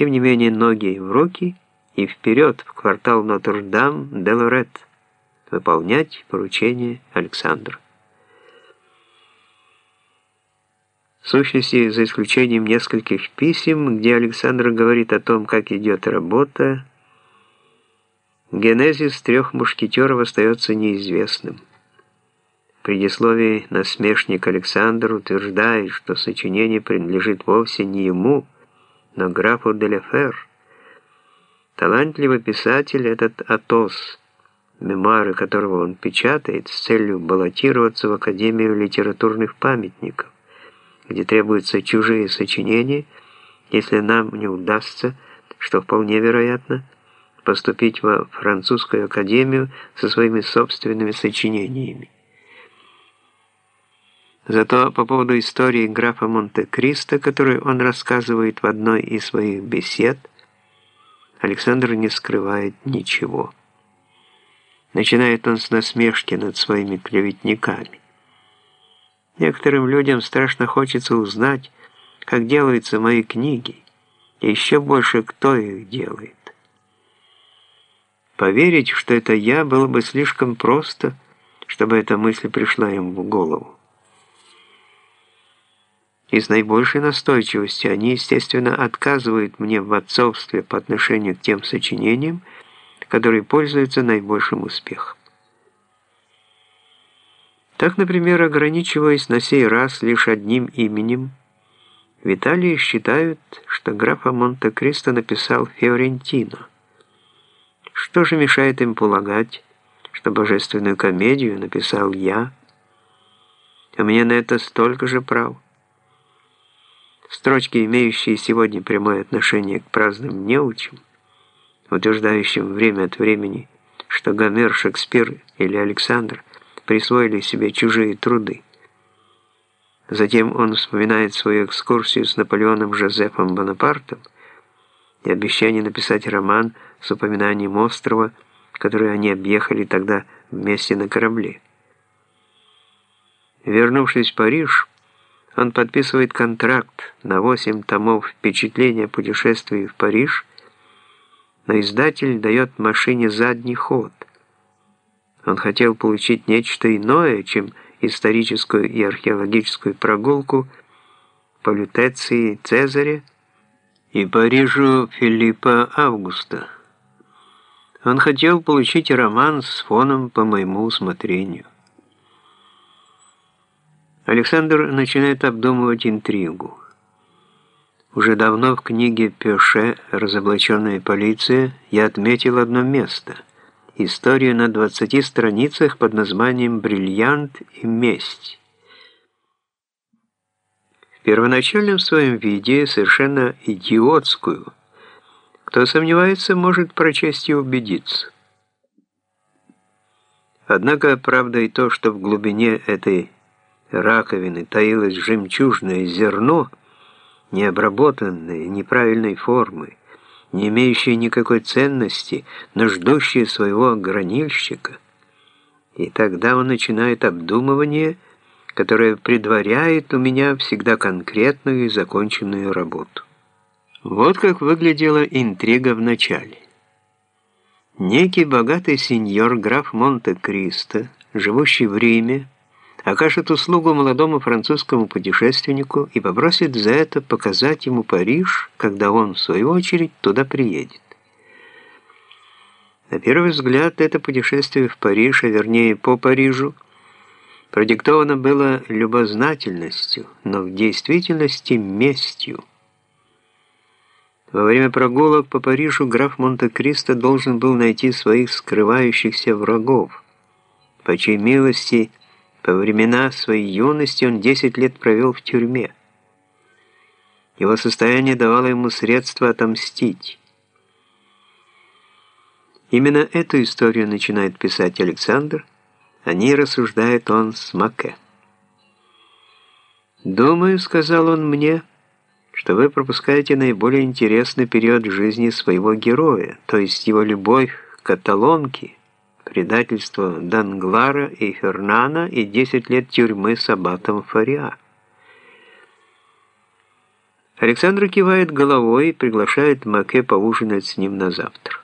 Тем не менее, ноги в руки и вперед в квартал Нотр-Дам-де-Лорет выполнять поручение Александра. В сущности, за исключением нескольких писем, где Александр говорит о том, как идет работа, генезис трех мушкетеров остается неизвестным. В предисловии насмешник Александр утверждает, что сочинение принадлежит вовсе не ему, но графу Деляфер. Талантливый писатель этот Атос, мемуары которого он печатает с целью баллотироваться в Академию литературных памятников где требуются чужие сочинения, если нам не удастся, что вполне вероятно, поступить во французскую академию со своими собственными сочинениями. Зато по поводу истории графа Монте-Кристо, которую он рассказывает в одной из своих бесед, Александр не скрывает ничего. Начинает он с насмешки над своими клеветниками. Некоторым людям страшно хочется узнать, как делаются мои книги, и еще больше, кто их делает. Поверить, что это я, было бы слишком просто, чтобы эта мысль пришла им в голову. И с наибольшей настойчивостью они, естественно, отказывают мне в отцовстве по отношению к тем сочинениям, которые пользуются наибольшим успехом. Так, например, ограничиваясь на сей раз лишь одним именем, в считают, что графа Монте-Кристо написал Фиорентино. Что же мешает им полагать, что божественную комедию написал я? А мне на это столько же прав. Строчки, имеющие сегодня прямое отношение к праздным неучам, утверждающим время от времени, что Гомер, Шекспир или Александр присвоили себе чужие труды. Затем он вспоминает свою экскурсию с Наполеоном Жозефом Бонапартом и обещание написать роман с упоминанием острова, который они объехали тогда вместе на корабле. Вернувшись в Париж, он подписывает контракт на 8 томов впечатления путешествий в Париж, но издатель дает машине задний ход – он хотел получить нечто иное, чем историческую и археологическую прогулку по Лютеции Цезаря и Парижу Филиппа Августа. Он хотел получить роман с фоном по моему усмотрению. Александр начинает обдумывать интригу. Уже давно в книге Пёше «Разоблаченная полиция» я отметил одно место – историю на 20 страницах под названием «Бриллиант и месть». В первоначальном своем виде совершенно идиотскую. Кто сомневается, может прочесть и убедиться. Однако правда и то, что в глубине этой раковины таилось жемчужное зерно, необработанное, неправильной формы, не имеющие никакой ценности, но ждущие своего гранильщика. И тогда он начинает обдумывание, которое предваряет у меня всегда конкретную и законченную работу. Вот как выглядела интрига в начале. Некий богатый сеньор граф Монте-Кристо, живущий в Риме, окажет услугу молодому французскому путешественнику и попросит за это показать ему Париж, когда он, в свою очередь, туда приедет. На первый взгляд, это путешествие в Париж, а вернее по Парижу, продиктовано было любознательностью, но в действительности местью. Во время прогулок по Парижу граф Монте-Кристо должен был найти своих скрывающихся врагов, по чьей милости – во времена своей юности он 10 лет провел в тюрьме. Его состояние давало ему средства отомстить. Именно эту историю начинает писать Александр, о ней рассуждает он с Маке. «Думаю, — сказал он мне, — что вы пропускаете наиболее интересный период жизни своего героя, то есть его любовь к каталонке, предательство Данглара и Фернана и 10 лет тюрьмы с аббатом Фариа. Александр кивает головой и приглашает Маке поужинать с ним на завтра.